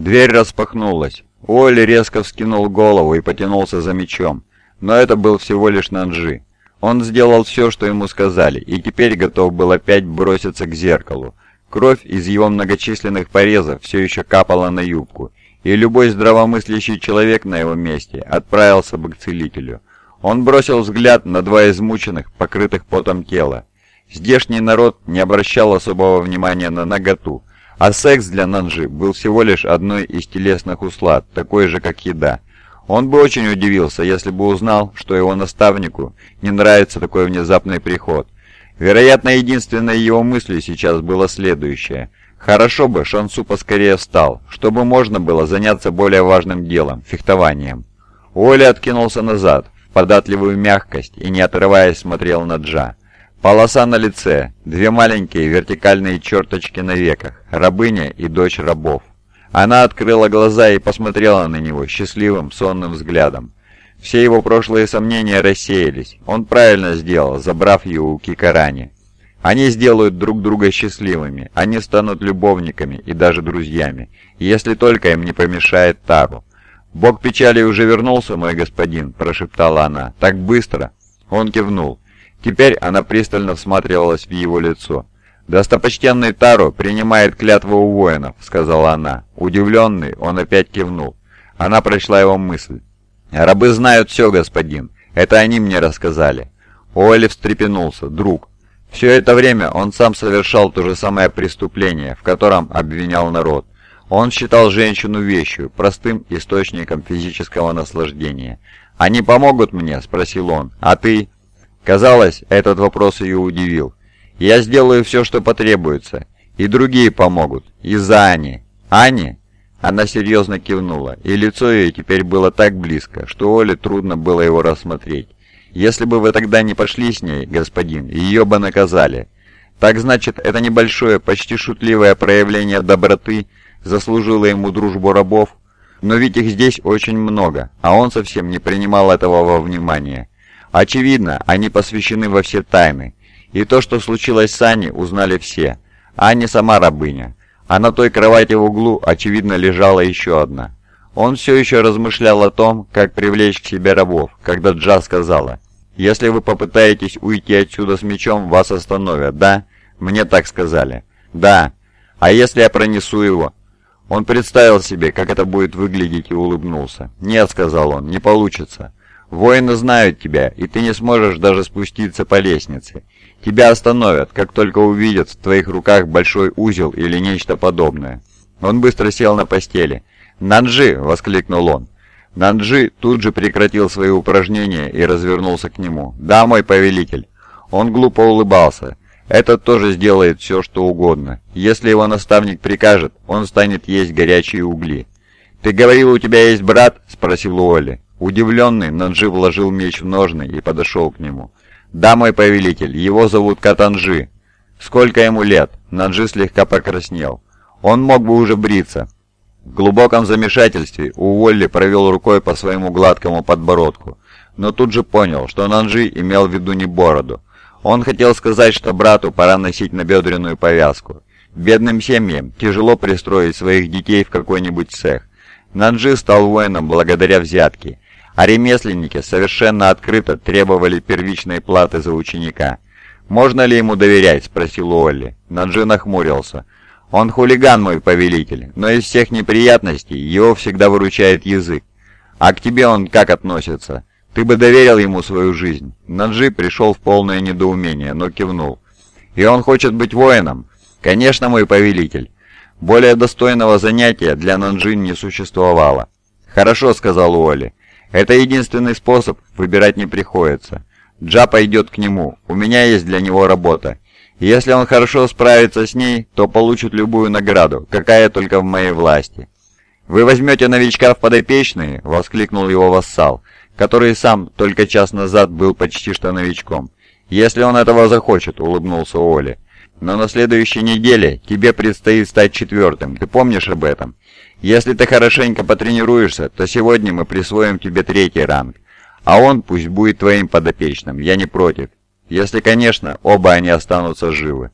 Дверь распахнулась. Уолли резко вскинул голову и потянулся за мечом. Но это был всего лишь Нанджи. Он сделал все, что ему сказали, и теперь готов был опять броситься к зеркалу. Кровь из его многочисленных порезов все еще капала на юбку, и любой здравомыслящий человек на его месте отправился бы к целителю. Он бросил взгляд на два измученных, покрытых потом тела. Здешний народ не обращал особого внимания на наготу, а секс для Нанжи был всего лишь одной из телесных услад, такой же, как еда. Он бы очень удивился, если бы узнал, что его наставнику не нравится такой внезапный приход. Вероятно, единственной его мыслью сейчас было следующее. Хорошо бы Шансу поскорее встал, чтобы можно было заняться более важным делом – фехтованием. Оля откинулся назад, в податливую мягкость и, не отрываясь, смотрел на Джа. Полоса на лице, две маленькие вертикальные черточки на веках, рабыня и дочь рабов. Она открыла глаза и посмотрела на него счастливым, сонным взглядом. Все его прошлые сомнения рассеялись. Он правильно сделал, забрав ее у Кикарани. Они сделают друг друга счастливыми, они станут любовниками и даже друзьями, если только им не помешает Тару. «Бог печали уже вернулся, мой господин», – прошептала она. «Так быстро?» Он кивнул. Теперь она пристально всматривалась в его лицо. «Достопочтенный Таро принимает клятву у воинов», — сказала она. Удивленный, он опять кивнул. Она прочла его мысль. «Рабы знают все, господин. Это они мне рассказали». Уолли встрепенулся. «Друг». Все это время он сам совершал то же самое преступление, в котором обвинял народ. Он считал женщину вещью, простым источником физического наслаждения. «Они помогут мне?» – спросил он. «А ты?» Казалось, этот вопрос ее удивил. Я сделаю все, что потребуется. И другие помогут. И за Ани. Ани?» Она серьезно кивнула, и лицо ее теперь было так близко, что Оле трудно было его рассмотреть. «Если бы вы тогда не пошли с ней, господин, ее бы наказали. Так значит, это небольшое, почти шутливое проявление доброты заслужило ему дружбу рабов? Но ведь их здесь очень много, а он совсем не принимал этого во внимание. Очевидно, они посвящены во все тайны, и то, что случилось с Аней, узнали все. Аня сама рабыня. А на той кровати в углу, очевидно, лежала еще одна. Он все еще размышлял о том, как привлечь к себе рабов, когда Джа сказала, «Если вы попытаетесь уйти отсюда с мечом, вас остановят, да?» «Мне так сказали». «Да. А если я пронесу его?» Он представил себе, как это будет выглядеть и улыбнулся. «Нет», — сказал он, — «не получится. Воины знают тебя, и ты не сможешь даже спуститься по лестнице. Тебя остановят, как только увидят в твоих руках большой узел или нечто подобное». Он быстро сел на постели. «Нанджи!» — воскликнул он. Нанджи тут же прекратил свои упражнения и развернулся к нему. «Да, мой повелитель!» Он глупо улыбался. «Этот тоже сделает все, что угодно. Если его наставник прикажет, он станет есть горячие угли». «Ты говорил, у тебя есть брат?» — спросил Уолли. Удивленный, Нанджи вложил меч в ножны и подошел к нему. «Да, мой повелитель, его зовут Катанжи. Сколько ему лет?» Нанджи слегка покраснел. «Он мог бы уже бриться». В глубоком замешательстве Уолли провел рукой по своему гладкому подбородку, но тут же понял, что Нанджи имел в виду не бороду. Он хотел сказать, что брату пора носить набедренную повязку. Бедным семьям тяжело пристроить своих детей в какой-нибудь цех. Нанджи стал воином благодаря взятке, а ремесленники совершенно открыто требовали первичной платы за ученика. «Можно ли ему доверять?» – спросил Уолли. Наджи нахмурился. «Он хулиган, мой повелитель, но из всех неприятностей его всегда выручает язык. А к тебе он как относится? Ты бы доверил ему свою жизнь?» Наджи пришел в полное недоумение, но кивнул. «И он хочет быть воином?» «Конечно, мой повелитель. Более достойного занятия для Нанджи не существовало». «Хорошо», — сказал Уолли. Это единственный способ, выбирать не приходится. Джа пойдет к нему, у меня есть для него работа. Если он хорошо справится с ней, то получит любую награду, какая только в моей власти. «Вы возьмете новичка в подопечные?» — воскликнул его вассал, который сам только час назад был почти что новичком. «Если он этого захочет», — улыбнулся Оли. «Но на следующей неделе тебе предстоит стать четвертым, ты помнишь об этом? Если ты хорошенько потренируешься, то сегодня мы присвоим тебе третий ранг. А он пусть будет твоим подопечным, я не против. Если, конечно, оба они останутся живы.